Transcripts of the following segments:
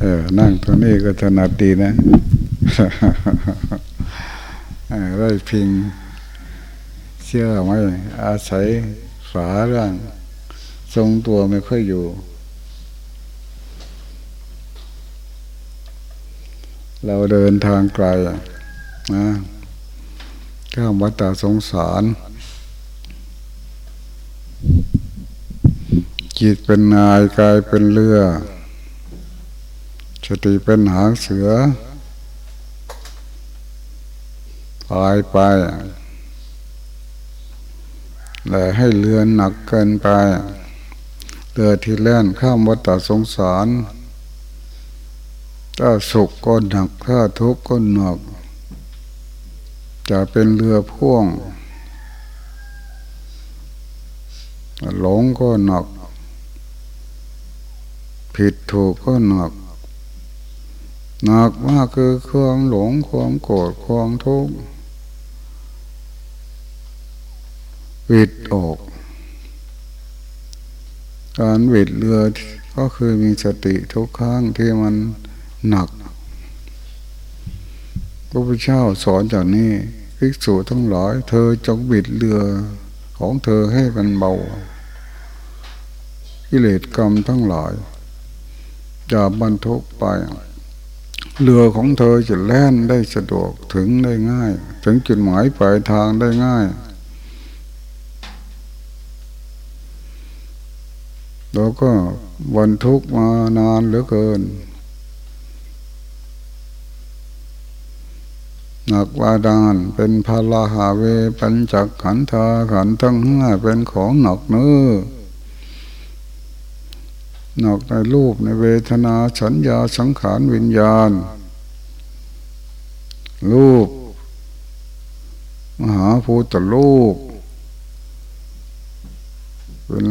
เออ นั่งตรงนี้ก็ถนัดดีนะได้พิงเชื่อไหมอาศัยฝาเรื่องทรงตัวไม่ค่อยอยู่ เราเดินทางไกลนะข้ามวัฏสงสารจิตเป็นนายกายเป็นเรือ สติเป็นหางเสือพายไปแต่ให้เรือหนักเกินไปเรือที่แล่นข้ามวัฏสงสาร ถ้าสุขก็หนัก ถ้าทุกข์ก็หนัก จะเป็นเรือพ่วง หลงก็หนัก ผิดถูกก็หนัก หนักมากคือความหลงความโกรธความทุกข์วิดออก การวิดเรือก็คือมีสติทุกครั้งที่มันหนักพระพุทธเจ้าสอนจากนี้ภิกษุทั้งหลาย เธอจงบิดเรือของเธอให้มันเบากิเลสกรรมทั้งหลายอย่าบรรทุกไป เรือของเธอจะแล่นได้สะดวกถึงได้ง่าย ถึงจุดหมายปลายทางได้ง่ายเราก็วันทุกมานานเหลือเกินหนักวาดานเป็นพาลาหาเว ปัญจักขันธาขันทั้งห้าเป็นของหนักเนื้อ นักในรูปในเวทนาสัญญาสังขารวิญญาณ รูป มหาภูตรูปเป็น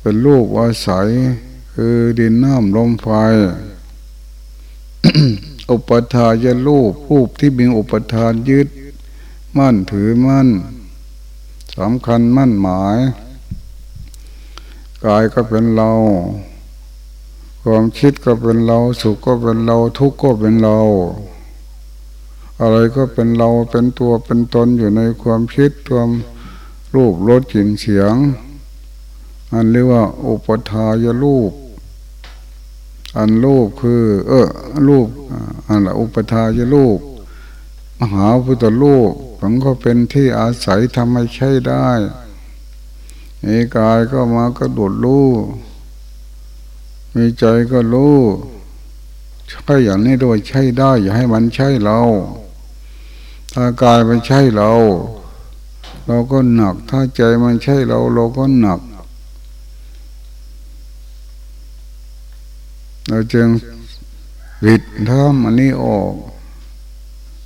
เป็นรูปอาศัย คือดินน้ำลมไฟอุปทายรูปรูปที่มีอุปทานยึด มั่นถือมั่นสำคัญมั่นหมาย กายก็เป็นเรา ความคิดก็เป็นเรา สุขก็เป็นเรา ทุกข์ก็เป็นเรา อะไรก็เป็นเราเป็นตัวเป็นตนอยู่ในความคิดความรูปรสกลิ่นเสียง อันเรียกว่า อุปทายรูป อันรูปคือ เออรูปอันละอุปทายรูปมหาพุทธรูปมันก็เป็นที่อาศัยทำให้ใช้ได้ มีกายก็มากระโดดรู้มีใจก็รู้ใช่อย่างนี้ด้วยใช่ได้ อย่าให้มันใช่เรา ถ้ากายมันใช่เรา เราก็หนัก ถ้าใจมันใช่เรา เราก็หนัก เราจึงวิดทำอันนี้ออก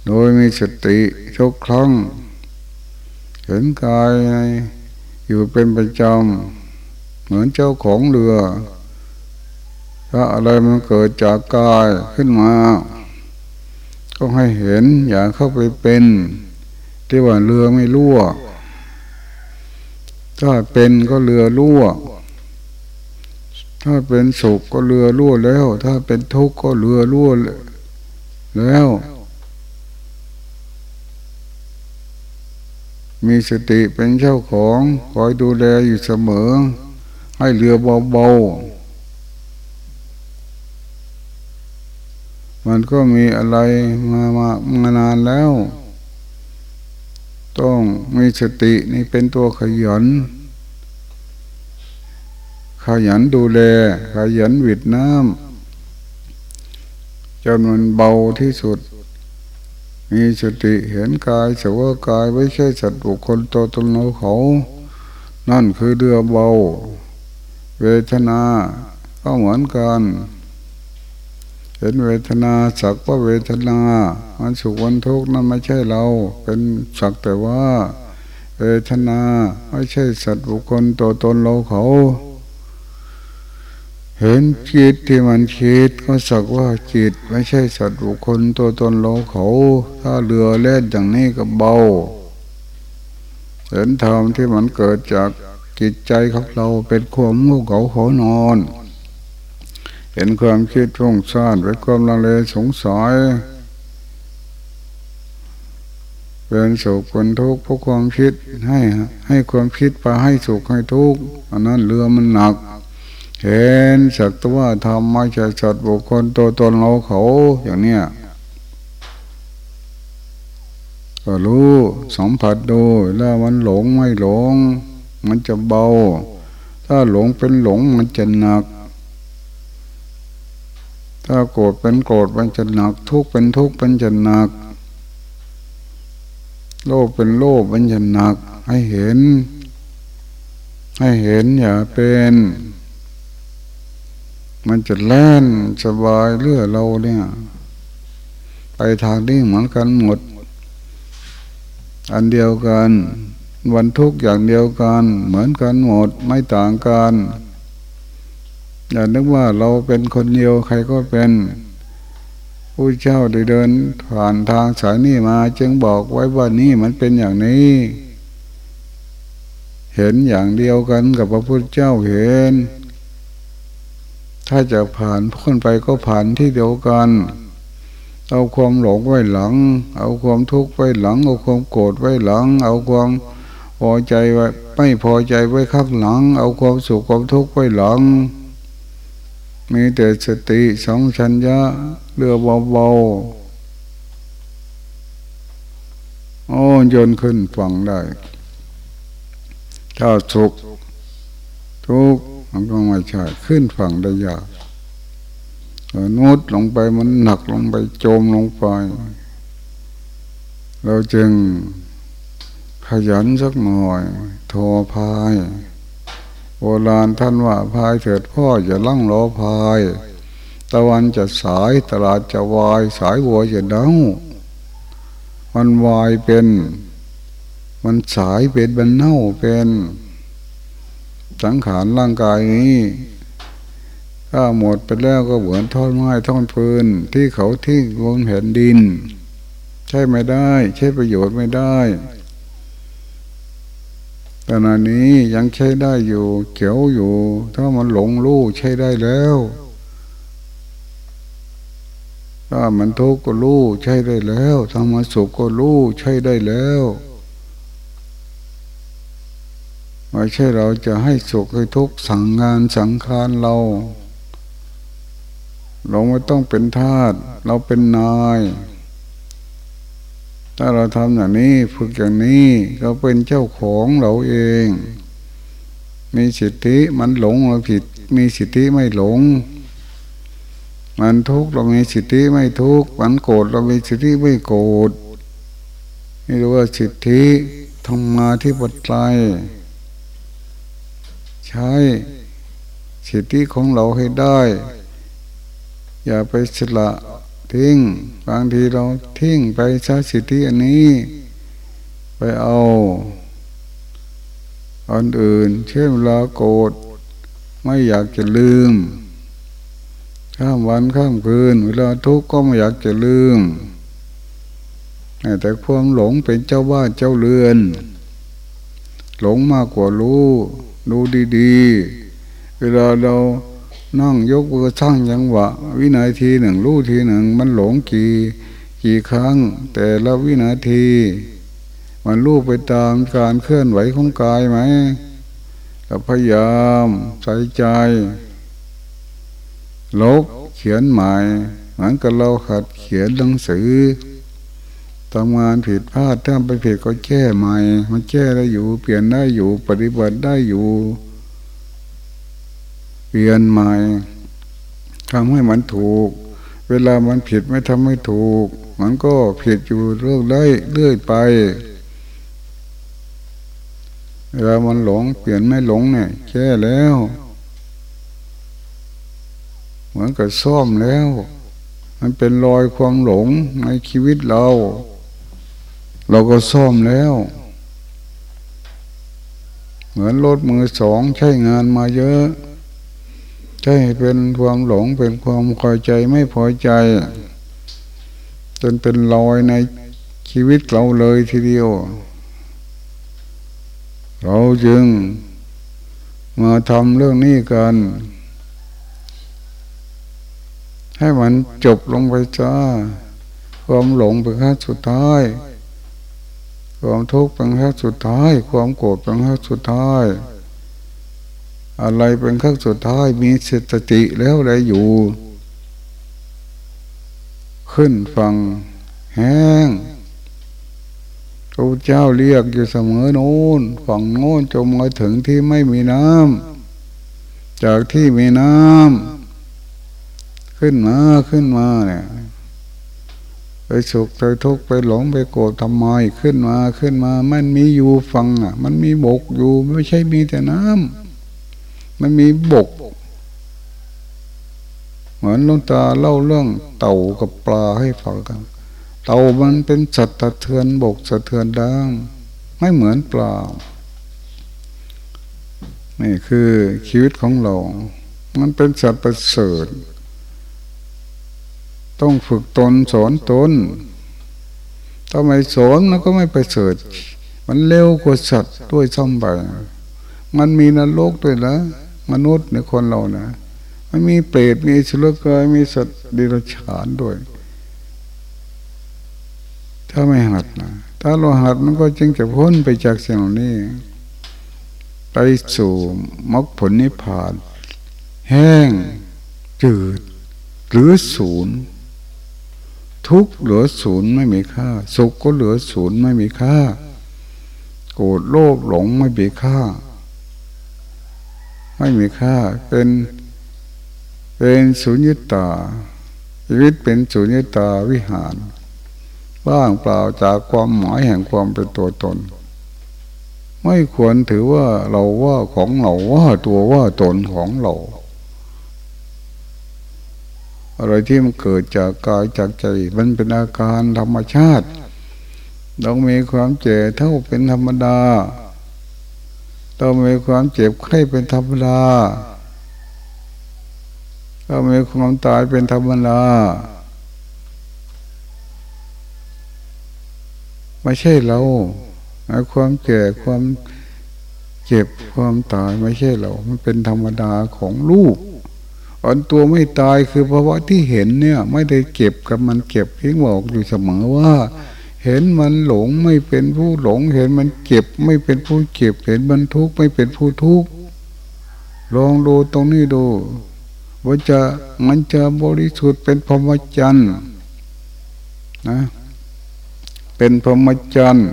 โดยมีสติทุกครั้งเห็นกายใน อยู่เป็นประจำเหมือนเจ้าของเรือ ถ้าอะไรมันเกิดจากกายขึ้นมา ก็ให้เห็นอย่าเข้าไปเป็น ที่ว่าเรือไม่รั่ว ถ้าเป็นก็เรือรั่ว ถ้าเป็นสุขก็เรือรั่วแล้ว ถ้าเป็นทุกข์ก็เรือรั่วแล้ว มีสติเป็นเจ้าของคอยดูแลอยู่เสมอ ให้เรือเบาๆมันก็มีอะไรมามามานานแล้ว ต้องมีสตินี่เป็นตัวขยัน ขยันดูแล ขยันวิดน้ำจนมันเบาที่สุด มีสติเห็นกายสว่ากายไม่ใช่สัตว์บุคคลตัวตนเราเขา นั่นคือเรือเบา เวทนาก็เหมือนกันเห็นเวทนาสักว่าเวทนามันสุขวันทุกข์นั่นไม่ใช่เรา เป็นสักแต่ว่า เวทนาไม่ใช่สัตว์บุคคลตัวตนเราเขา เห็นจิตที่มันคิดก็สักว่าจิตไม่ใช่สัตว์บุคคลตัวตนเราเขา ถ้าเรือเล่นอย่างนี้ก็เบา เห็นธรรมที่มันเกิดจากจิตใจของเราเป็นความงูเหงาขอนอน เป็นความคิดฟุ้งซ่านเป็นความลังเลสงสัยเป็นสุขเป็นทุกข์เพราะความคิดให้ให้ความคิดไปให้สุขให้ทุกข์อันนั้นเรือมันหนัก เห็นสักตัวทำไม่ใช่สัตว์บุคคลตัวตนเราเขาอย่างเนี้ยก็รู้สัมผัสดูแล้วมันหลงไม่หลง มันจะเบา ถ้าหลงเป็นหลงมันจะหนัก ถ้าโกรธเป็นโกรธมันจะหนัก ทุกข์เป็นทุกข์มันจะหนัก โลภเป็นโลภมันจะหนัก ให้เห็น ให้เห็นอย่าเป็น มันจะแล่นสบายเรื่อเราเนี่ย ไปทางนี้เหมือนกันหมด อันเดียวกัน วันทุกอย่างเดียวกัน เหมือนกันหมดไม่ต่างกันอย่านึกว่าเราเป็นคนเดียวใครก็เป็นผู้เจ้าได้เดินผ่านทางสายนี้มา จึงบอกไว้ว่านี่มันเป็นอย่างนี้ เห็นอย่างเดียวกันกับพระพุทธเจ้าเห็น ถ้าจะผ่านพ้นไปก็ผ่านที่เดียวกัน เอาความหลงไว้หลัง เอาความทุกข์ไว้หลัง เอาความโกรธไว้หลัง เอาความพอใจไว้ไม่พอใจไว้ข้างหลัง เอาความสุขความทุกข์ไว้หลัง มีแต่สติสองชัญญะเรือเบาๆโอ้ยนขึ้นฝั่งได้ ถ้าสุขทุก มันก็ไม่ใช่ขึ้นฝั่งได้ยากนุดลงไปมันหนักลงไปโจมลงไป เราจึงขยันสักหน่อยทอพายโบราณท่านว่าพายเถิดพ่ออย่าลั่งล้อพาย ตะวันจะสายตลาดจะวาย สายวัวจะเด้ามันวายเป็น มันสายเป็นมันเน่าเป็น สังขารร่างกายนี้ ถ้าหมดไปแล้วก็เหมือนท่อนไม้ท่อนฟืนที่เขาทิ้งบนแผ่นดิน ใช่ไม่ได้ ใช้ประโยชน์ไม่ได้ตอนนี้ยังใช้ได้อยู่เขียวอยู่ ถ้ามันหลงลู่ใช้ได้แล้ว ถ้ามันทุกข์ก็รู้ใช่ได้แล้วถ้ามันสุขก็รู้ใช่ได้แล้ว ไม่ใช่เราจะให้สุขให้ทุกข์สั่งงานสังขารเรา เราไม่ต้องเป็นทาสเราเป็นนาย ถ้าเราทำอย่างนี้ฝึกอย่างนี้เราเป็นเจ้าของเราเอง มีสิทธิมันหลงเราผิด มีสิทธิไม่หลง มันทุกข์เรามีสิทธิไม่ทุกข์มันโกรธเรามีสิทธิไม่โกรธนี่เรียกว่าสิทธิธรรมาที่ปัจจัย ใช้สิทธิของเราให้ได้ อย่าไปสละทิ้งบางทีเราทิ้งไปใช้สิทธิอันนี้ ไปเอาอันอื่น เช่นเวลาโกรธไม่อยากจะลืม ข้ามวันข้ามคืน เวลาทุกข์ก็ไม่อยากจะลืม แต่ความหลงเป็นเจ้าบ้านเจ้าเรือน หลงมากกว่ารู้ ดูดีๆ เวลาเรานั่งยกมือสร้างยังหวะ วินาทีหนึ่งรู้ทีหนึ่ง มันหลงกี่กี่ครั้ง แต่ละวินาที มันรู้ไปตามการเคลื่อนไหวของกายไหมเราพยายามใส่ใจ ลบเขียนใหม่เหมือนกับเราขัดเขียนหนังสือ ทำงานผิดพลาดถ้าไปผิดก็แก้ใหม่มันแก้ได้อยู่ เปลี่ยนได้อยู่ ปฏิบัติได้อยู่ เปลี่ยนใหม่ทำให้มันถูก เวลามันผิดไม่ทำให้ถูก มันก็ผิดอยู่เรื่อยได้เรื่อยไป เวลามันหลง เปลี่ยนไม่หลงเนี่ยแก้แล้ว เหมือนกับซ่อมแล้ว มันเป็นรอยความหลงในชีวิตเรา เราก็ซ่อมแล้ว เหมือนรถมือสองใช้งานมาเยอะ ใช่เป็นความหลงเป็นความพอยใจไม่พอใจ จนเป็นรอยในชีวิตเราเลยทีเดียว เราจึงมาทำเรื่องนี้กัน ให้มันจบลงไปจ้า ความหลงเป็นขั้นสุดท้าย ความทุกข์เป็นขั้นสุดท้าย ความโกรธเป็นขั้นสุดท้าย อะไรเป็นขั้นสุดท้ายมีสติแล้วอะไรอยู่ ขึ้นฟังแห้งพระเจ้าเรียกอยู่เสมอโน้นฝั่งโน้นจมมาถึงที่ไม่มีน้ำจากที่มีน้ำขึ้นมาขึ้นมาเนี่ย ไปสุขไปทุกข์ไปหลงไปโกรธทำไมขึ้นมาขึ้นมา มันมีอยู่ฟังอะ มันมีบกอยู่ไม่ใช่มีแต่น้ำมันมีบก เหมือนลุงตาเล่าเรื่องเต่ากับปลาให้ฟังกัน เต่ามันเป็นสัตว์สะเทือนบกสะเทือนดังไม่เหมือนปลานี่คือชีวิตของเรา มันเป็นสัตว์ประเสริฐ ต้องฝึกตนสอนตนถ้าไม่สอนมันก็ไม่ประเสริฐมันเร็วกว่าสัตว์ด้วยซ้ำไปมันมีนรกด้วยนะมนุษย์ในคนเรานะมันมีเปรตมีสุรกายมีสัตว์ดิรฉานด้วย ถ้าไม่หัดนะถ้าเราหัดมันก็จึงจะพ้นไปจากสิ่งเหล่านี้ ไปสู่มรรคผลนิพพาน แห้งจืด หรือศูนย์ ทุกเหลือศูนย์ไม่มีค่า สุขก็เหลือศูนย์ไม่มีค่า โกรธโลภหลงไม่มีค่า ไม่มีค่า เป็น เป็นสุญญตาชีวิตเป็นสุญญตาวิหารบ้างเปล่าจากความหมายแห่งความเป็นตัวตน ไม่ควรถือว่าเราว่าของเราว่าตัวว่าตนของเรา อะไรที่มันเกิดจากกายจากใจ มันเป็นอาการธรรมชาติต้องมีความเจ็บเท่าเป็นธรรมดาต้องมีความเจ็บไข้เป็นธรรมดาต้องมีความตายเป็นธรรมดาไม่ใช่เราความแก่ความเจ็บความตายไม่ใช่เรา มันเป็นธรรมดาของลูก อันตัวไม่ตายคือภาวะที่เห็นเนี่ย ไม่ได้เก็บกับมันเก็บเพียงบอกอยู่เสมอว่า เห็นมันหลงไม่เป็นผู้หลง เห็นมันเก็บไม่เป็นผู้เก็บ เห็นมันทุกข์ไม่เป็นผู้ทุกข์ลองดูตรงนี้ดูว่าจะมันจะบริสุทธิ์เป็นพรหมจรรย์นะ เป็นพรหมจรรย์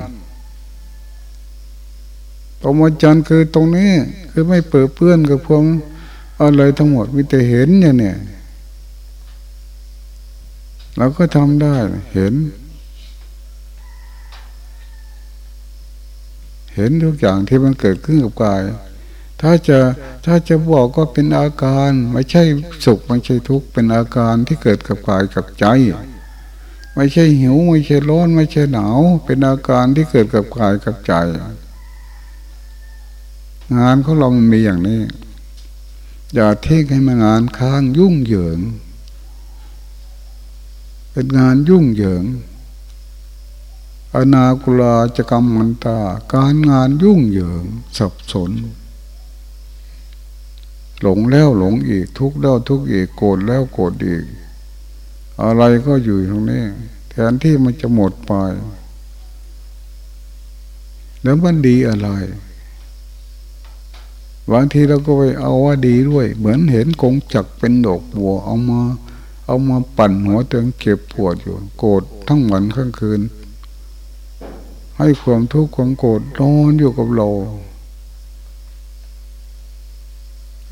พรหมจรรย์คือตรงนี้คือไม่เปิดเปื้อนกับพวง อะไรทั้งหมดมีแต่เห็นอย่างเนี่ยเราก็ทำได้เห็น เห็นทุกอย่างที่มันเกิดขึ้นกับกาย ถ้าจะถ้าจะบอกก็เป็นอาการไม่ใช่สุขไม่ใช่ทุกข์เป็นอาการที่เกิดกับกายกับใจ ไม่ใช่หิวไม่ใช่ร้อนไม่ใช่หนาว เป็นอาการที่เกิดกับกายกับใจ งานของเรามันมีอย่างนี้ อย่าเทกให้มางานค้างยุ่งเหยิง เป็นงานยุ่งเหยิง อนาคุลาจะกรรมมันตา การงานยุ่งเหยิง สับสน หลงแล้วหลงอีก ทุกแล้วทุกอีกโกรธแล้วโกรธอีก อะไรก็อยู่ตรงนี้แทนที่มันจะหมดไป แล้วมันดีอะไร บางทีเราก็ไปเอาว่าดีด้วย เหมือนเห็นกงจักเป็นดอกบัวเอามา เอามาปั่นหัวเตืองเก็บปวดอยู่ โกรธทั้งวันทั้งคืน ให้ความทุกข์ความโกรธนอนอยู่กับเรา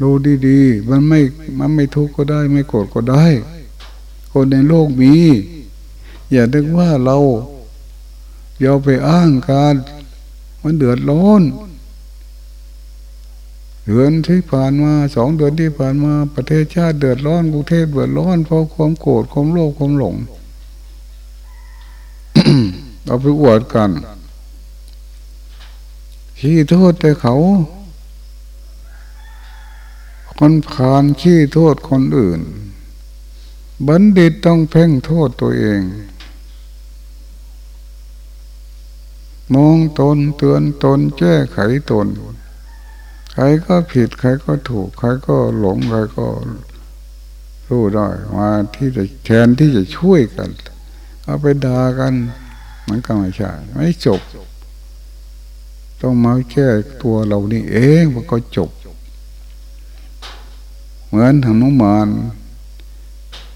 ดูดีๆ มันไม่ มันไม่ทุกข์ก็ได้ ไม่โกรธก็ได้ คนในโลกมี อย่าดึกว่าเราอย่าไปอ้างการ มันเดือดร้อน เดือนที่ผ่านมาสองเดือนที่ผ่านมาประเทศชาติเดือดร้อนกรุงเทพเดือดร้อนเพราะความโกรธความโลภความหลงเอาไปอวดกันขี้โทษแต่เขา คนผ่านขี้โทษคนอื่น บัณฑิตต้องเพ่งโทษตัวเอง มองตนเตือนตนแก้ไขตน ใครก็ผิด ใครก็ถูก ใครก็หลง ใครก็รู้ได้มาที่จะแทนที่จะช่วยกัน เอาไปด่ากัน มันก็ไม่ใช่ไม่จบ ต้องมาแก้ตัวเรานี่เองมันก็จบ เหมือนทางนุมาน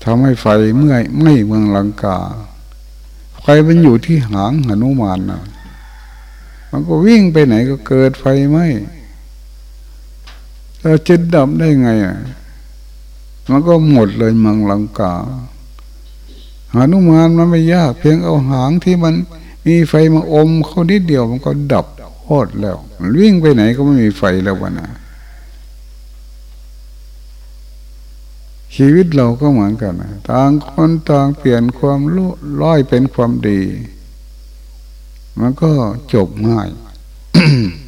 ทำให้ไฟเมื่อยไม่เมืองลังกาไฟมันอยู่ที่หางหนุมานนะมันก็วิ่งไปไหนก็เกิดไฟไหม เราจะดับได้ไงอะมันก็หมดเลยเมืองลังกาหานุมานมันไม่ยาก เพียงเอาหางที่มันมีไฟมาอมเขานิดเดียวมันก็ดับโคตรแล้ววิ่งไปไหนก็ไม่มีไฟแล้ววะนะชีวิตเราก็เหมือนกันนะต่างคนต่างเปลี่ยนความรู้ร้อยเป็นความดี มันก็จบง่าย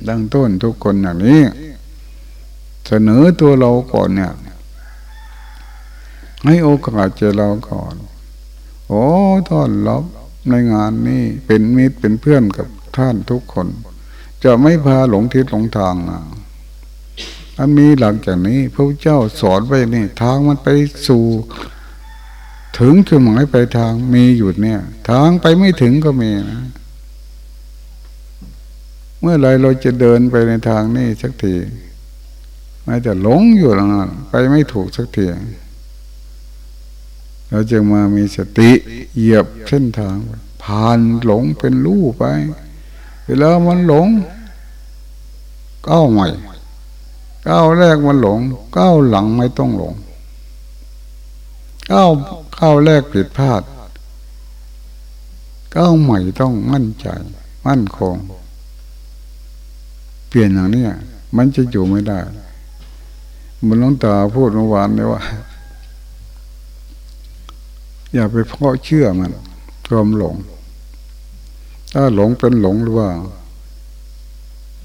ดังต้นทุกคนอย่างนี้ เสนอตัวเราก่อนเนี่ยให้โอกาสเจอเราก่อน โอ้ต้อนรับในงานนี้เป็นมิตรเป็นเพื่อนกับท่านทุกคน จะไม่พาหลงทิศหลงทางนะอันมีหลังจากนี้พระเจ้าสอนไว้นี่ ทางมันไปสู่ ถึงจุดหมายไปทางมีอยู่เนี่ย ทางไปไม่ถึงก็มีนะ เมื่อไรเราจะเดินไปในทางนี้สักที ไม่จะหลงอยู่แล้วนะไปไม่ถูกสักทีเราจึงมามีสติเหยียบเส้นทาง ผ่านหลงเป็นรู้ไป เวลามันหลงก้าวใหม่ก้าวแรกมันหลงก้าวหลังไม่ต้องหลงก้าวก้าวแรกผิดพลาดก้าวใหม่ต้องมั่นใจ มั่นคง เปลี่ยนอย่างนี้มันจะอยู่ไม่ได้ มันน้องตาพูดเมื่อวานเลยว่า อย่าไปเพาะเชื่อมันความหลง ถ้าหลงเป็นหลงหรือว่า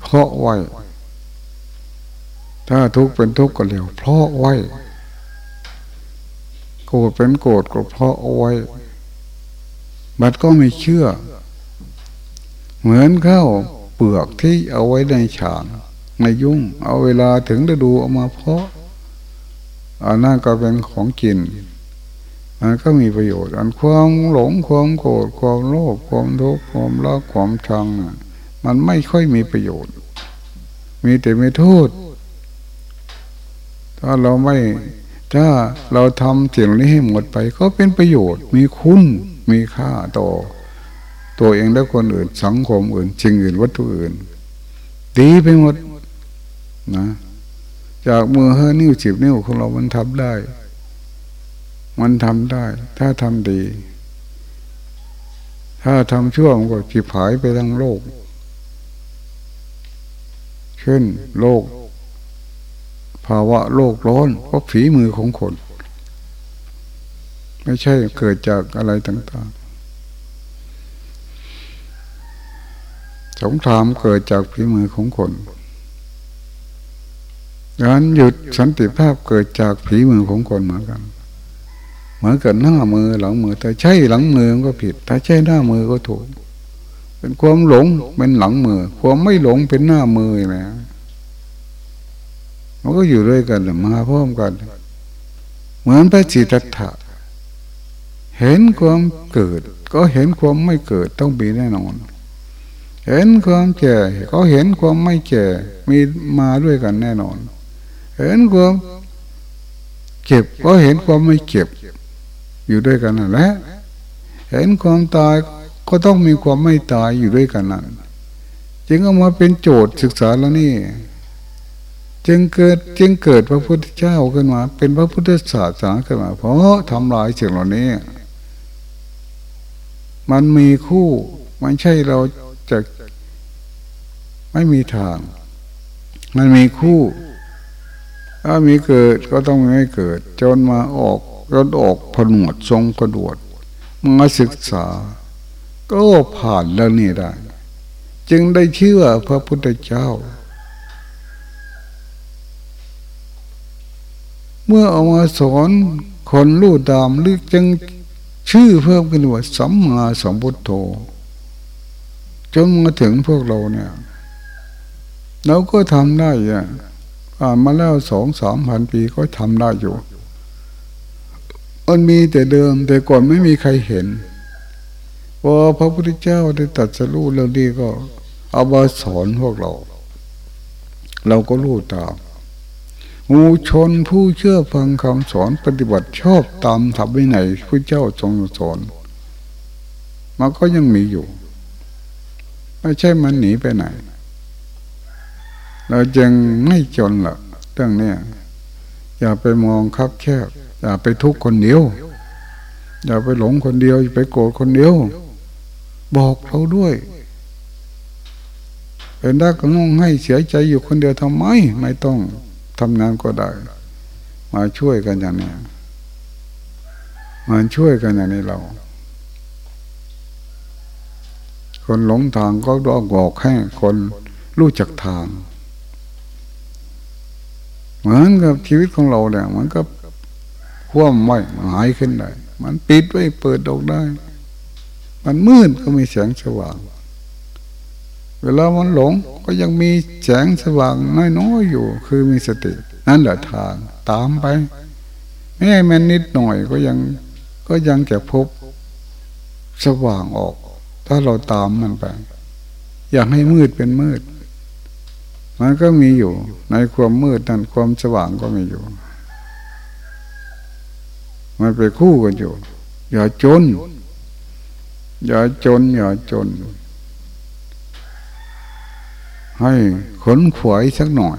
เพาะไว้ ถ้าทุกข์เป็นทุกข์ก็เร็วเพาะไว้ โกรธเป็นโกรธก็เพาะเอาไว้ บัดก็ไม่เชื่อ เหมือนข้าวเปลือกที่เอาไว้ในฉาง ในยุ่ง เอาเวลาถึงฤดูเอามาเพาะอันนั้นก็เป็นของกินมันก็มีประโยชน์ อันความหลงความโกรธความโลภความทุกข์ความรักความชังมันไม่ค่อยมีประโยชน์ มีแต่ไม่โทษ ถ้าเราไม่ถ้าเราทำสิ่งนี้ให้หมดไป ก็เป็นประโยชน์ มีคุณมีค่าต่อ ตัวเองและคนอื่นสังคมอื่นสิ่งอื่นวัตถุอื่น ดีไปหมด นะ จากมือห้านิ้วสิบนิ้วของเรามันทำได้ มันทำได้ ถ้าทำดี ถ้าทำชั่วมันก็จิบหายไปทั้งโลกเช่นโลก ภาวะโลกร้อนเพราะฝีมือของคน ไม่ใช่เกิดจากอะไรต่างๆสงครามเกิดจากฝีมือของคน การหยุดสันติภาพเกิดจากฝีมือของคนเหมือนกัน เหมือนกับหน้ามือหลังมือ แต่ใช่หลังมือก็ผิด ถ้าใช่หน้ามือก็ถูก เป็นความหลงเป็นหลังมือ ความไม่หลงเป็นหน้ามือนะมันก็อยู่ด้วยกันมาพร้อมกัน เหมือนพระจิตถะเห็นความเกิด ก็เห็นความไม่เกิดต้องมีแน่นอน เห็นความแก่ก็เห็นความไม่แก่มีมาด้วยกันแน่นอน เห็นความเก็บก็เห็นความไม่เก็บ อยู่ด้วยกันนั่นแหละเห็นความตายก็ต้องมีความไม่ตายอยู่ด้วยกันนั่นจึงเอามาเป็นโจทย์ศึกษาแล้วนี่ จึงเกิดจึงเกิดพระพุทธเจ้าขึ้นมา เป็นพระพุทธศาสนาขึ้นมา เพราะทำลายสิ่งเหล่านี้ มันมีคู่มันใช่เราจะไม่มีทาง มันมีคู่ ถ้ามีเกิดก็ต้องไม่เกิด จนมาออกรถออกผนวดทรงกระโดดมาศึกษา ก็ผ่านเรื่องนี้ได้ จึงได้เชื่อพระพุทธเจ้า เมื่อเอามาสอนคนรู้ตามหรือจึงชื่อเพิ่มขึ้นว่าสัมมาสัมพุทโธจนมาถึงพวกเราเนี่ย เราก็ทำได้อะ ผ่านมาแล้วสองสามพันปีก็ทำได้อยู่มันมีแต่เดิมแต่ก่อนไม่มีใครเห็นพอพระพุทธเจ้าได้ตัดสรู้แล้วดีก็ เอามาสอนพวกเรา เราก็รู้ตามมูชนผู้เชื่อฟังคำสอนปฏิบัติชอบตามธรรมวินัยพระเจ้าทรงสอนมันก็ยังมีอยู่ ไม่ใช่มันหนีไปไหน เราจึงไม่จนละเรื่องนี้อย่าไปมองคับแคบอย่าไปทุกข์คนเดียว อย่าไปหลงคนเดียว อย่าไปโกรธคนเดียว บอกเราด้วยเป็นได้ก็งงให้เสียใจอยู่คนเดียวทำไม ไม่ต้องทำงานก็ได้ มาช่วยกันอย่างนี้มาช่วยกันอย่างนี้เรา คนหลงทางก็ต้องบอกให้คนรู้จักทาง เหมือนกับชีวิตของเราเนี่ยมันก็คว่ำไว้หายขึ้นได้ มันปิดไว้เปิดออกได้ มันมืดก็มีแสงสว่าง เวลามันหลงก็ยังมีแสงสว่างน้อยๆอยู่ คือมีสติ นั่นแหละทางตามไปแม้มันนิดหน่อยก็ยังก็ยังจะพบสว่างออก ถ้าเราตามมันไป อยากให้มืดเป็นมืด มันก็มีอยู่ ในความมืดนั้นความสว่างก็มีอยู่ มันไปคู่กันอยู่ อย่าจน อย่าจน อย่าจน ให้ขนขวายสักหน่อย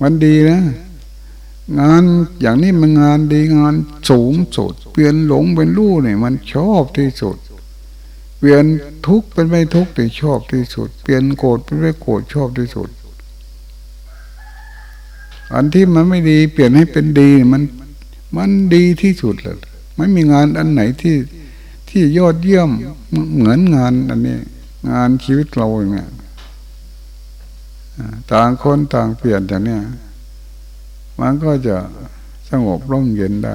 มันดีนะ งานอย่างนี้มันงานดีงานสูงสุด เปลี่ยนหลงเป็นรู้เนี่ยมันชอบที่สุด เปลี่ยนทุกข์เป็นไม่ทุกข์ที่ชอบที่สุด เปลี่ยนโกรธเป็นไม่โกรธชอบที่สุด อันที่มันไม่ดี เปลี่ยนให้เป็นดีมันมันดีที่สุดเลยไม่มีงานอันไหนที่ที่ยอดเยี่ยมเหมือนงานอันนี้ งานชีวิตเราเนี่ยต่างคนต่างเปลี่ยนอย่างเนี้ยมันก็จะสงบร่มเย็นได้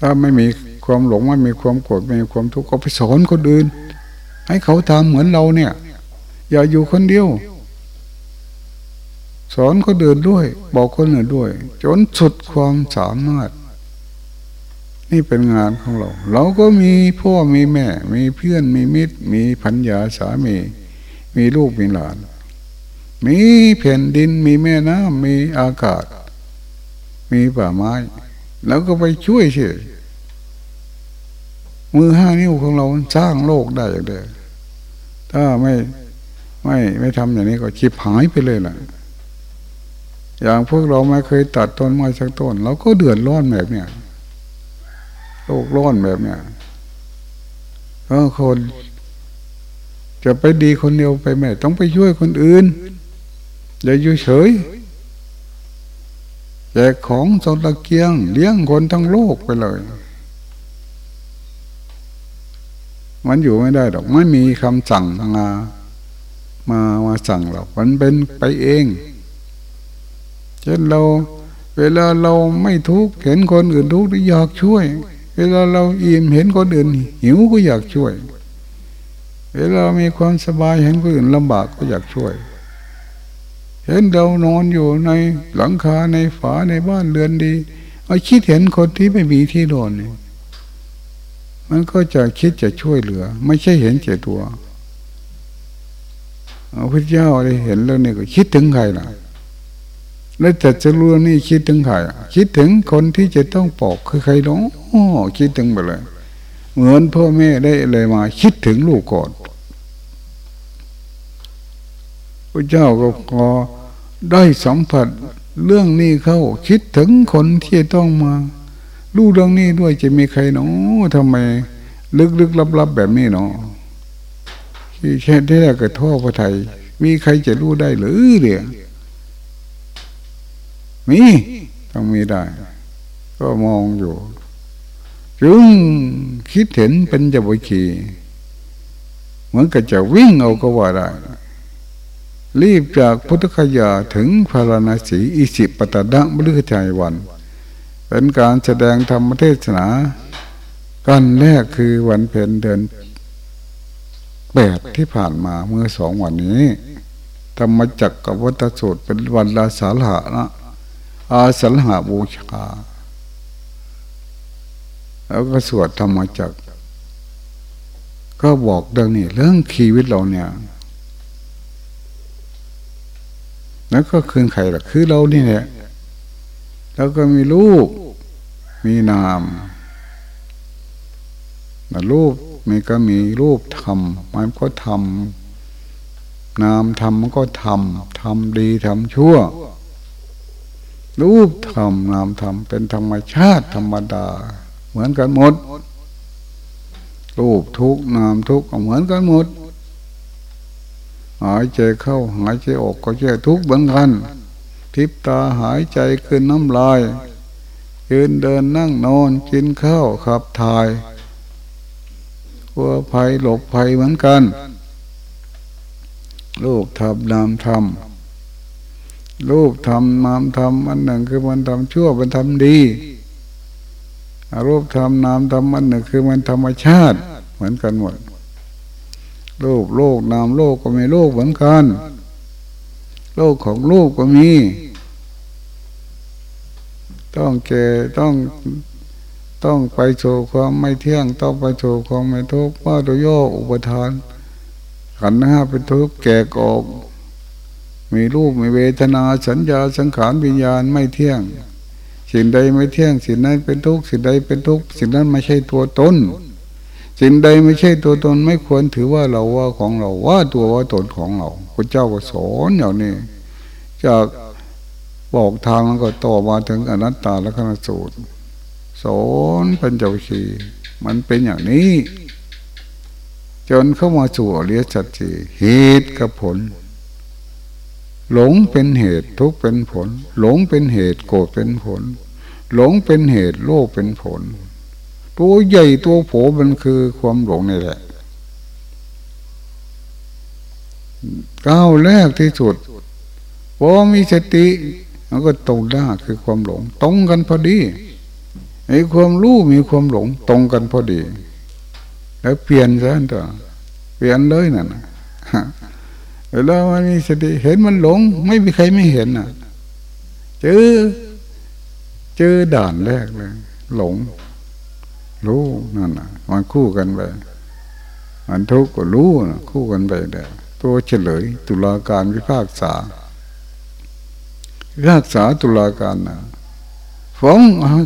ถ้าไม่มี ความหลงไม่มีความโกรธไม่มีความทุกข์ก็ไปสอนคนอื่น ให้เขาทำเหมือนเราเนี่ย อย่าอยู่คนเดียว สอนคนอื่นด้วย บอกคนอื่นด้วย จนสุดความสามารถ นี่เป็นงานของเรา เราก็มีพ่อมีแม่ มีเพื่อนมีมิตร มีพัญญาสามี มีลูกมีหลาน มีแผ่นดินมีแม่น้ำมีอากาศ มีป่าไม้ แล้วก็ไปช่วยเฉย มือห้านิ้วของเราสร้างโลกได้อย่างเดียวถ้าไม่ไม่ไม่ทำอย่างนี้ก็ชิบหายไปเลยล่ะ อย่างพวกเราไม่เคยตัดต้นไม้สักต้นเราก็เดือดร้อนแบบเนี้ยโลกร้อนแบบเนี้ยก็คนจะไปดีคนเดียวไปไม่ต้องไปช่วยคนอื่นอย่าอยู่เฉยแจกของสตะเกียง เลี้ยงคนทั้งโลกไปเลย มันอยู่ไม่ได้หรอกไม่มีคำสั่งมามามาสั่งหรอกมันเป็นไปเองเช่นเรา เวลาเราไม่ทุกข์เห็นคนอื่นทุกข์อยากช่วย เวลาเราอิ่มเห็นคนอื่น หิวก็อยากช่วย เวลามีความสบายเห็นคนอื่นลำบากก็อยากช่วย เห็นเรานอนอยู่ในหลังคาในฝาในบ้านเรือนดีเอาคิดเห็นคนที่ไม่มีที่นอนนี่ มันก็จะคิดจะช่วยเหลือ ไม่ใช่เห็นเจตัวพระเจ้าได้เห็นแล้วนี่ก็คิดถึงใครล่ะ แล้วแต่จะรู้นี่คิดถึงใครคิดถึงคนที่จะต้องปอกคือใครน้องอ๋อคิดถึงไปเลย เหมือนพ่อแม่ได้อะไรมา คิดถึงลูกก่อนพระเจ้าก็พอได้สัมผัสเรื่องนี้เข้าคิดถึงคนที่ต้องมา รู้เรื่องนี้ด้วยจะมีใครเนาะทำไม ลึกๆลับๆแบบนี้เนาะที่แค่ที่แรกก็ท่อพระไทย มีใครจะรู้ได้หรือเดียมีต้องมีได้ ก็มองอยู่จึงคิดเห็นเป็นจะบุคีเหมือนกับจะวิ่งเอาก็ว่าได้ รีบจากพุทธคยาถึงพาราณสีอิสิปตะดังมฤคใจวัน เป็นการแสดงธรรมเทศนา กันแรกคือวันเพ็ญเดือนแปดที่ผ่านมาเมื่อสองวันนี้ธรรมจักรกับวัตสูตรเป็นวันลาสาหะนะอาสัลหาบูชา แล้วก็สวดธรรมจักก็บอกดังนี้เรื่องชีวิตเราเนี่ยแล้วก็คืนใครล่ะคือเรานี่แหละ แล้วก็มีรูป มีนามแต่รูปมีก็มีรูปทำมันก็ทำนามทำมันก็ทำทำดีทำชั่ว รูปทำนามทำเป็นธรรมชาติธรรมดา เหมือนกันหมด รูปทุกนามทุกเหมือนกันหมดหายใจเข้าหายใจออกก็แค่ทุกเหมือนกัน ทิพตาหายใจขึ้นน้ำลาย ยืนเดินนั่งนอนกินข้าวขับถ่ายกลัวภัยหลบภัยเหมือนกัน รูปทำนามทำรูปทำนามทำอันหนึ่งคือมันทำชั่วมันทำดีรูปทำนามทำอันหนึ่งคือมันธรรมชาติเหมือนกันหมดรูปโลกนามโลกก็มีโลกเหมือนกัน โลกของลูกก็มี ต้องแก่ต้องต้องไปโชว์ความไม่เที่ยง ต้องไปโชว์ความไม่ทุกข์ว่าโดยย่ออุปทาน ขันธ์ห้าเป็นทุกข์แก่กอกมีรูปมีเวทนาสัญญาสังขารวิญญาณไม่เที่ยง สิ่งใดไม่เที่ยง สิ่งนั้นเป็นทุกข์สิ่งใดเป็นทุกข์สิ่งนั้นไม่ใช่ตัวตน สิ่งใดไม่ใช่ตัวตนไม่ควรถือว่าเราว่าของเราว่าตัวว่าตนของเราพระเจ้าก็สอนอย่างนี้จากบอกทางแล้วก็ต่อมาถึงอนัตตาและขณสูตรสอนปัญจวิคีมันเป็นอย่างนี้ จนเข้ามาสู่อริยสัจสีเหตุกับผล หลงเป็นเหตุทุกเป็นผล หลงเป็นเหตุโกรธเป็นผล หลงเป็นเหตุโลภเป็นผล ตัวใหญ่ตัวโผมันคือความหลงนี่แหละก้าวแรกที่สุดพอมีสติมันก็ตรงหน้าคือความหลง ตรงกันพอดีไอ้ความรู้มีความหลง ตรงกันพอดี แล้วเปลี่ยนซะตัวเปลี่ยนเลยนั่นแล้วมันมีสติเห็นมันหลง ไม่มีใครไม่เห็นอะ เจอเจอด่านแรกเลย หลง รู้นั่นนะมันคู่กันไปมันทุกข์ก็รู้นะคู่กันไปแต่ตัวเฉลย ตุลาการวิพากษาวิพากษาตุลาการนะฟ้อง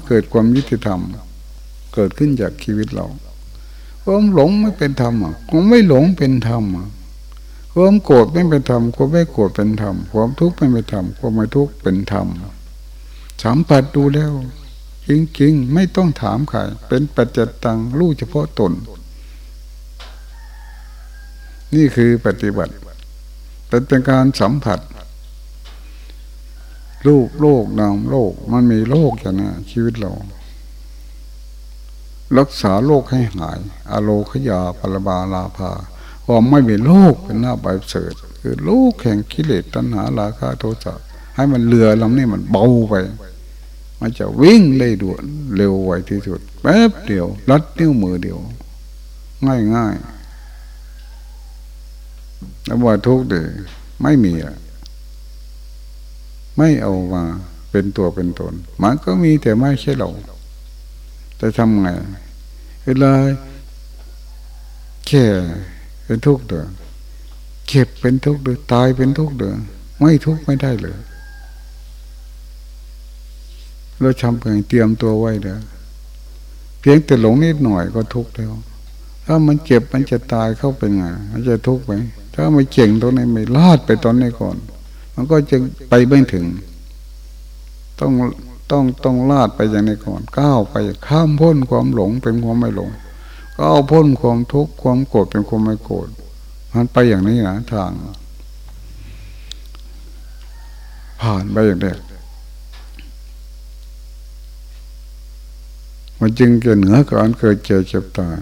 เกิดความยุติธรรม เกิดขึ้นจากชีวิตเราความหลงไม่เป็นธรรมอะความไม่หลงเป็นธรรมอะความโกรธไม่เป็นธรรมความไม่โกรธเป็นธรรมความทุกข์ไม่เป็นธรรมความไม่ทุกข์เป็นธรรมสัมผัสดูแล้ว จริงๆ ไม่ต้องถามใครเป็นปัจจตังรู้เฉพาะตน นี่คือปฏิบัติเป็นการสัมผัสลูกโลกนามโลกมันมีโลกอย่างนี้ชีวิตเรา รักษาโลกให้หาย อโลขยาปรบาลาภาความไม่มีโลกเป็นหน้าใบเสดคือโลกแห่งกิเลสตัณหาราคะโทสะให้มันเรือลำนี้มันเบาไป มันจะวิ่งเลยด่วนเร็วไวที่สุด แป๊บเดียวลัดนิ้วมือเดียว ง่ายง่ายแล้วว่าทุกข์เดยไม่มีอะไม่เอามาเป็นตัวเป็นตน มันก็มีแต่ไม่ใช่เรา จะทำไงเวลาแค่เป็นทุกข์เดือเจ็บเป็นทุกข์เดือตายเป็นทุกข์เดือไม่ทุกข์ไม่ได้เลย เราทำเพียงเตรียมตัวไว้เด้อเพียงแต่หลงนิดหน่อยก็ทุกข์แล้ว ถ้ามันเจ็บมันจะตายเข้าไปไงมันจะทุกข์ไปถ้าไม่เก่งตรงนี้ไม่ลาดไปตอนนี้ก่อน มันก็จะไปไม่ถึง ต้องต้องต้องลาดไปอย่างนี้ก่อน ก้าวไปข้ามพ้นความหลงเป็นความไม่หลงก้าวพ้นความทุกข์ความโกรธเป็นความไม่โกรธมันไปอย่างนี้นะทาง ผ่านไปอย่างเดียว มันจึงจะเหนือการเกิดเจ็บเจ็บตาย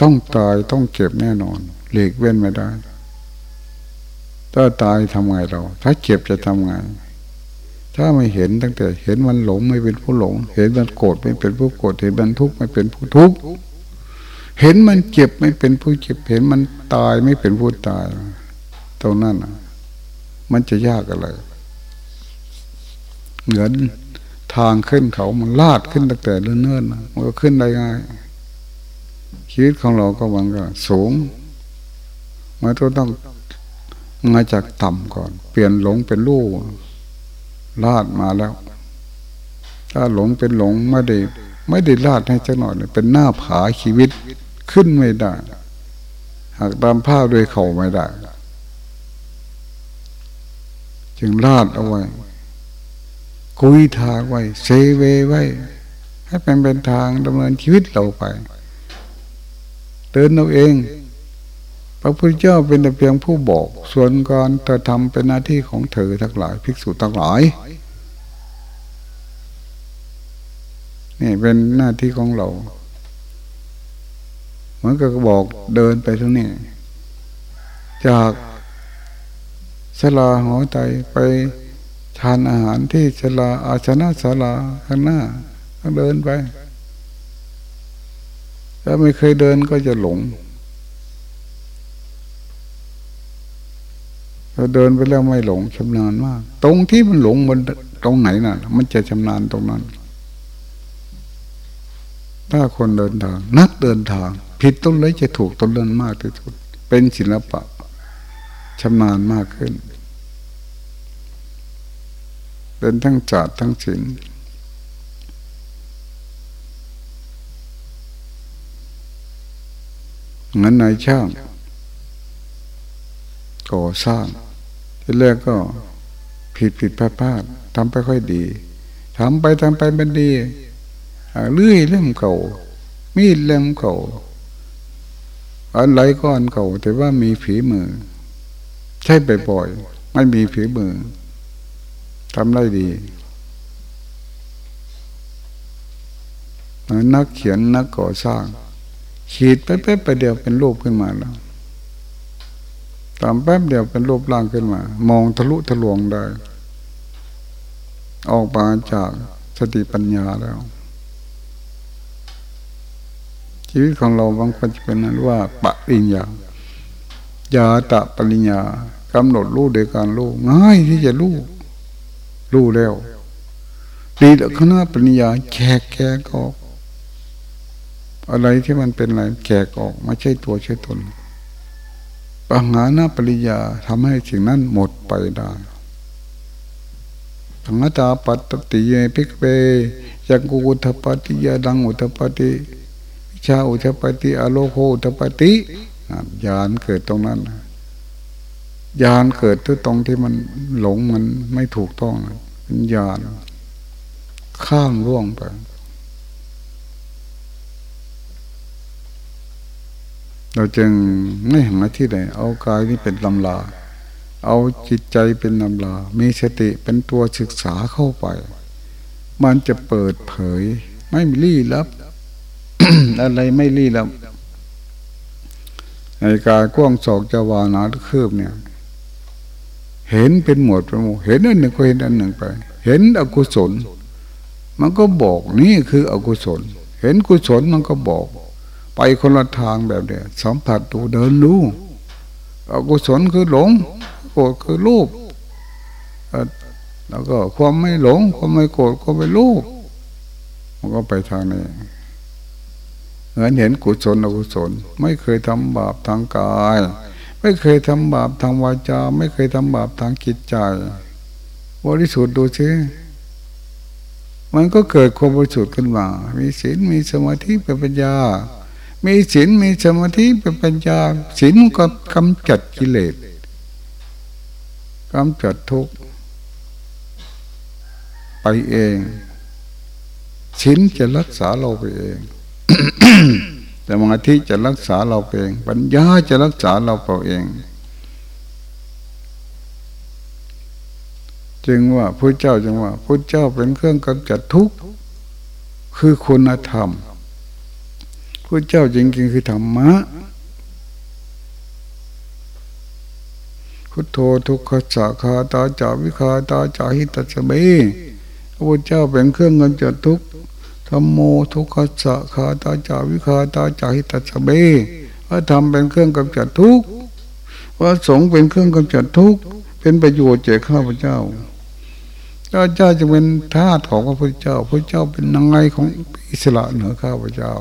ต้องตายต้องเจ็บแน่นอน หลีกเว้นไม่ได้ ถ้าตายทำไงเรา ถ้าเจ็บจะทำไงถ้าไม่เห็นตั้งแต่เห็นมันหลงไม่เป็นผู้หลง เห็นมันโกรธไม่เป็นผู้โกรธเห็นมันทุกข์ไม่เป็นผู้ทุกข์เห็นมันเจ็บไม่เป็นผู้เจ็บ เห็นมันตายไม่เป็นผู้ตายตรงนั้นมันจะยากอะไรเหมือน ทางขึ้นเขามันลาดขึ้นตั้งแต่เนิ่นๆมันก็ขึ้นได้ง่ายชีวิตของเราก็มันก็สูงมันก็ต้องมาจากต่ำก่อน เปลี่ยนหลงเป็นลูกลาดมาแล้ว ถ้าหลงเป็นหลงไม่ได้ไม่ได้ลาดให้จักหน่อยเลยเป็นหน้าผาชีวิตขึ้นไม่ได้ หากตามผ้าด้วยเข่าไม่ได้ จึงลาดเอาไว้ คุยทางไว้เซเวไว้ ให้เป็นเป็นทางดำเนินชีวิตเราไปเดินเราเอง พระพุทธเจ้าเป็นแต่เพียงผู้บอก ส่วนการจะทำเป็นหน้าที่ของเธอทั้งหลายภิกษุทั้งหลายนี่เป็นหน้าที่ของเราเหมือนกับบอกเดินไปทั้งนี้ จากสลาหอใจไป ทานอาหารที่สลาอาชนะสลาข้างหน้าก็เดินไป ถ้าไม่เคยเดินก็จะหลงถ้าเดินไปแล้วไม่หลงชำนาญมาก ตรงที่มันหลงมันตรงไหนน่ะ มันจะชำนาญตรงนั้น ถ้าคนเดินทาง นักเดินทาง ผิดต้นเลยจะถูกต้นเดินมากที่สุด เป็นศิลปะชำนาญมากขึ้น เป็นทั้งจัดทั้งศิลงั้นนายช่างก่อสร้างที่แรกก็ผิดผิดพลาดพลาดทำไปค่อยดีทำไปทำไปมันดีเลื่อยเล่มเก่า มีดเล่มเก่าอะไรก็อันเก่า แต่ว่ามีฝีมือ ใช่ไปบ่อย ไม่มีฝีมือ ทำได้ดี นักเขียนนักก่อสร้าง ขีดแป๊บๆไปเดียวเป็นรูปขึ้นมาแล้วตามแป๊บเดียวเป็นรูปร่างขึ้นมา มองทะลุทะลวงได้ ออกมาจากสติปัญญาแล้ว ชีวิตของเราบางคนจะเป็นนั้นว่า ปริญญายาตะปริญญากำหนดรู้โดยการรู้ง่ายที่จะรู้ รู้แล้วดีข้างหน้าปริญญาแขกแกกออกอะไรที่มันเป็นอะไรแขกออกไม่ใช่ตัวใช่ตนปัญหาหน้าปริญญาทำให้สิ่งนั้นหมดไปได้สังตาปัตติเยพิกเปยังกุอุทปฏิยาดังอุทปฏิชาอุทปฏิอโลโคอุทปฏิญาณเกิดตรงนั้น ญาณเกิดที่ตรงที่มันหลงมันไม่ถูกต้องเป็นญาณข้ามร่วงไปเราจึงไม่หาที่ไหนเอากายนี้เป็นลำลา เอาจิตใจเป็นลำลา มีสติเป็นตัวศึกษาเข้าไป มันจะเปิดเผย ไม่มีลี้ลับ อะไรไม่รีแล้วในกายกว้างศอกจะวานาคืบเนี่ย เห็นเป็นหมวดเป็นหมวดเห็นอันหนึ่งก็เห็นอันหนึ่งไป เห็นอกุศล มันก็บอกนี่คืออกุศล เห็นกุศลมันก็บอก ไปคนละทางแบบเนี้ยสัมผัสดูเดินรู้อกุศลคือหลงโกรธคือรูปแล้วก็ความไม่หลงความไม่โกรธก็ไม่รูปมันก็ไปทางนี้เหมือนเห็นกุศลอกุศล ไม่เคยทำบาปทางกาย ไม่เคยทำบาปทางวาจา ไม่เคยทำบาปทางจิตใจบริสุทธิ์ดูซิมันก็เกิดความบริสุทธิ์ขึ้นมา มีศีล มีสมาธิเป็นปัญญา มีศีล มีสมาธิเป็นปัญญา ศีลก็กำจัดกิเลสกำจัดทุกข์ไปเองศีลจะรักษาเราไปเอง สมาธิจะรักษาเราเอง ปัญญาจะรักษาเราเอง จึงว่าพระเจ้าจึงว่าพระเจ้าเป็นเครื่องกำจัดทุกข์คือคุณธรรมพระเจ้าจริงๆคือธรรมะพุทโธทุกขสาคาตาจาวิคาตาจาหิตัสเบพระพุทธเจ้าเป็นเครื่องกำจัดทุกข์ ธรรมโมทุกขสะขาตาจาวิคาตาจาหิตัสเบว่าทำเป็นเครื่องกำจัดทุกข์ว่าสงเป็นเครื่องกำจัดทุกข์เป็นประโยชน์แก่ข้าพเจ้าพระเจ้าจะเป็นทาสของพระพุทธเจ้า พระเจ้าเป็นนางไงของอิสระเหนือข้าพเจ้า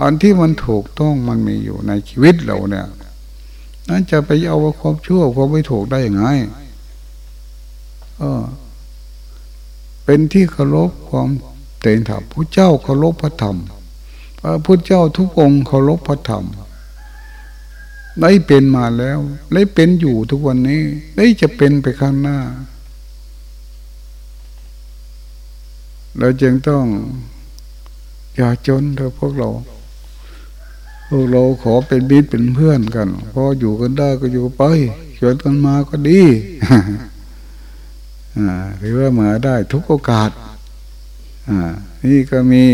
อันที่มันถูกต้องมันมีอยู่ในชีวิตเราเนี่ยนั่นจะไปเอาความชั่วความไม่ถูกได้ยังไงเออเป็นที่เคารพความ เต็นธรรมพระเจ้าเคารพพระธรรมพระพุทธเจ้าทุกองค์เคารพพระธรรม ได้เป็นมาแล้ว ได้เป็นอยู่ทุกวันนี้ ได้จะเป็นไปข้างหน้า เราจึงต้อง อย่าจนเถอะพวกเรา พวกเราขอเป็นบิดเป็นเพื่อนกัน พออยู่กันได้ก็อยู่ไปชวนกันมาก็ดีหรือว่ามาได้ทุกโอกาส นี่ก็มี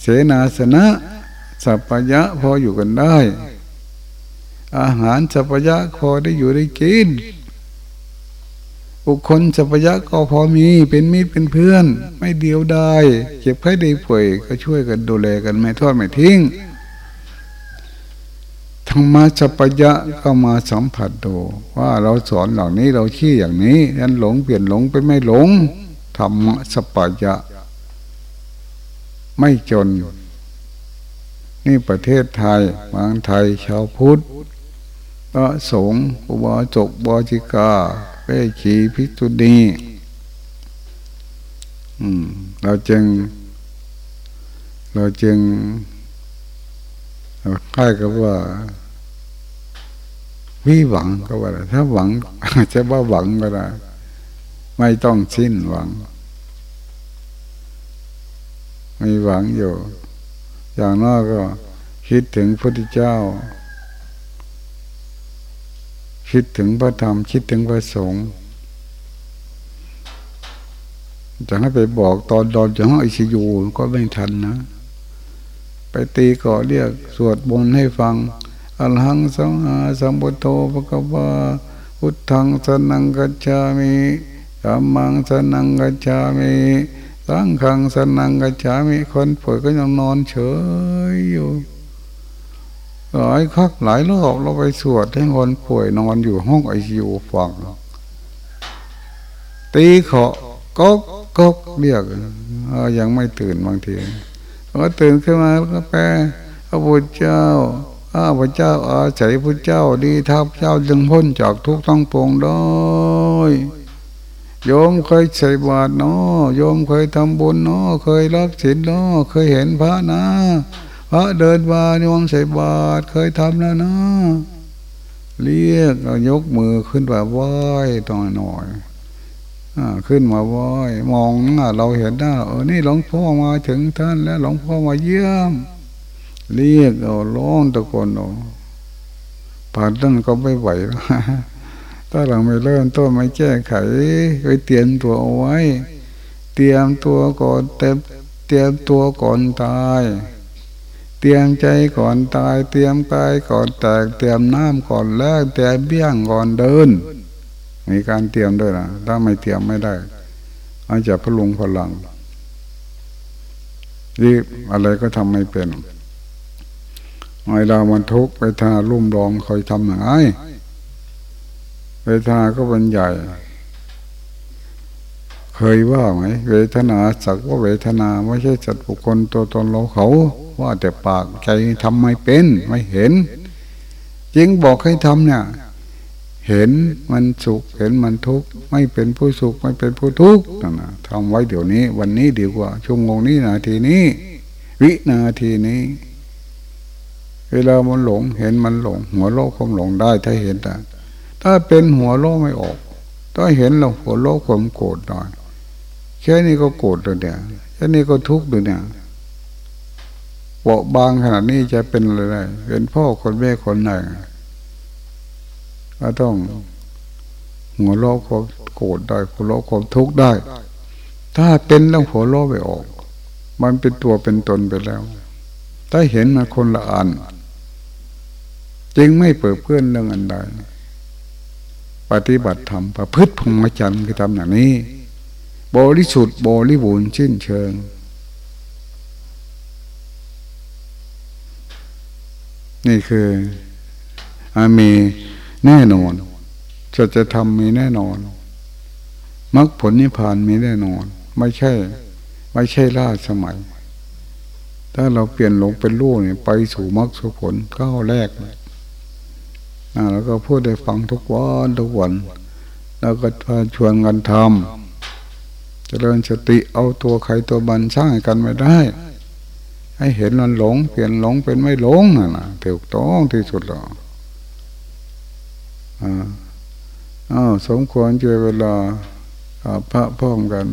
เสนาสนะสัพยะพออยู่กันได้ อาหารสัพพยะพอได้อยู่ได้กินบุคคลสัพยะก็พอมีเป็นมิตรเป็นเพื่อน ไม่เดียวดายเจ็บไข้ได้ป่วยก็ช่วยกันดูแลกันไม่ทอดไม่ทิ้งธรรมะสัพยะก็มาสัมผัสดูว่าเราสอนเหล่านี้เราชี้อย่างนี้นั้นหลงเปลี่ยนหลงไปไม่หลง ธรรมะสัพยะ ไม่จน นี่ประเทศไทยบางไทยชาวพุทธก็สงฆ์อุบาจกบาจิกาเป้ขีพิจุนีเราจึง เราจึงค่ายกับว่าวิหวังก็ว่า ถ้าหวังจะว่าหวังก็ได้ ไม่ต้องสิ้นหวัง มีหวังอยู่ อย่างน้อยก็คิดถึงพระพุทธเจ้า คิดถึงพระธรรม คิดถึงพระสงฆ์จะให้ไปบอกตอนดอนจะห้องไอซียูก็ไม่ทันนะ ไปตีก่อเรียกสวดบนให้ฟังอัลหังสังอาสัมพุโธปะกวาพุทธังสนังกัจฉามิ ธรมังสนังกัจฉามิสังขังสนังกัจฉามิคนป่วยก็ยังนอนเฉยอยู่หลายครั้งหลายรอบเราไปสวดให้คนป่วยนอนอยู่ห้องไอซียูฟังตีเคาะก็ก็เรียกยังไม่ตื่นบางทีพอตื่นขึ้นมาก็แปลพระพุทธเจ้าข้าพระเจ้าอาศัยพระเจ้าดีทัพเจ้าจึงพ้นจากทุกทั้งปวงได้ โยมเคยใส่บาตรเนาะโยมเคยทำบุญเนาะเคยรับศีลเนาะเคยเห็นพระนะพระเดินมาโยมใส่บาตรเคยทำแล้วนะเรียกยกมือขึ้นแบบไหว้ตอนหน่อยอขึ้นมาไหว้มองหน้าเราเห็นหน้าเออนี่หลวงพ่อมาถึงท่านแล้วหลวงพ่อมาเยี่ยม เรียกเอาร้องตะโกนเอาผ่านต้นก็ไม่ไหว ถ้าเราไม่เริ่มต้นไม่แก้ไขไปเตรียมตัวเอาไว้ เตรียมตัวก่อนเต็มเตรียมตัวก่อนตาย เตรียมใจก่อนตาย เตรียมกายก่อนแตก เตรียมน้ำก่อนแลกเตรียมเบี้ยงก่อนเดิน มีการเตรียมด้วยนะถ้าไม่เตรียมไม่ได้อาจจะพลุงพลังรีบอะไรก็ทำไม่เป็นเวลามันทุกข์ไปทารุ่มร้องคอยทำอย่างไร เวทนาก็เป็นใหญ่ เคยว่าไหมเวทนาสักว่าเวทนาไม่ใช่จัดบุคคลตัวตนเราเขา ว่าแต่ปากใจทำไม่เป็นไม่เห็นจริงบอกให้ทำเนี่ยเห็นมันสุขเห็นมันทุกข์ไม่เป็นผู้สุขไม่เป็นผู้ทุกข์นะทำไว้เดี๋ยวนี้ วันนี้ดีกว่าชั่วโมงนี้นาทีนี้ วินาทีนี้ เวลามันหลง เห็นมันหลง หัวโลกความหลงได้ถ้าเห็นแต่ ถ้าเป็นหัวโลกไม่ออกถ้าเห็นเราหัวโลกความโกรธหน่อยแค่นี้ก็โกรธเลยเนี่ยแค่นี้ก็ทุกข์เลยเนี่ยเบาบางขนาดนี้จะเป็นอะไรเป็นพ่อคนแม่คนไหนก็ต้องหัวโลกความโกรธได้หัวโลกความทุกข์ได้ ถ้าเป็นแล้วหัวโลกไปออก มันเป็นตัวเป็นตนไปแล้ว ถ้าเห็นมาคนละอันจึงไม่เปิดเพื่อนเรื่องอันใด ปฏิบัติธรรมประพฤติพรหมจรรย์คือทำอย่างนี้ บริสุทธิ์บริบูรณ์ชื่นเชิง นี่คืออมีแน่นอนจะจะทำมีแน่นอนมรรคผลนิพพานมีแน่นอน ไม่ใช่ ไม่ใช่ล่าสมัย ถ้าเราเปลี่ยนหลงเป็นรู้เนี่ยไปสู่มรรคสู่ผลก้าวแรกเลย แล้วก็พูดได้ฟังทุกวันทุกวัน แล้วก็พาชวนกันทำเจริญสติเอาตัวใครตัวบันสร้างกันไม่ได้ ให้เห็นมันหลง เปลี่ยนหลงเป็นไม่หลงนะนะถูกต้องที่สุดหรออ่าอ้าวสมควรเจอเวลาพระพ้อมกัน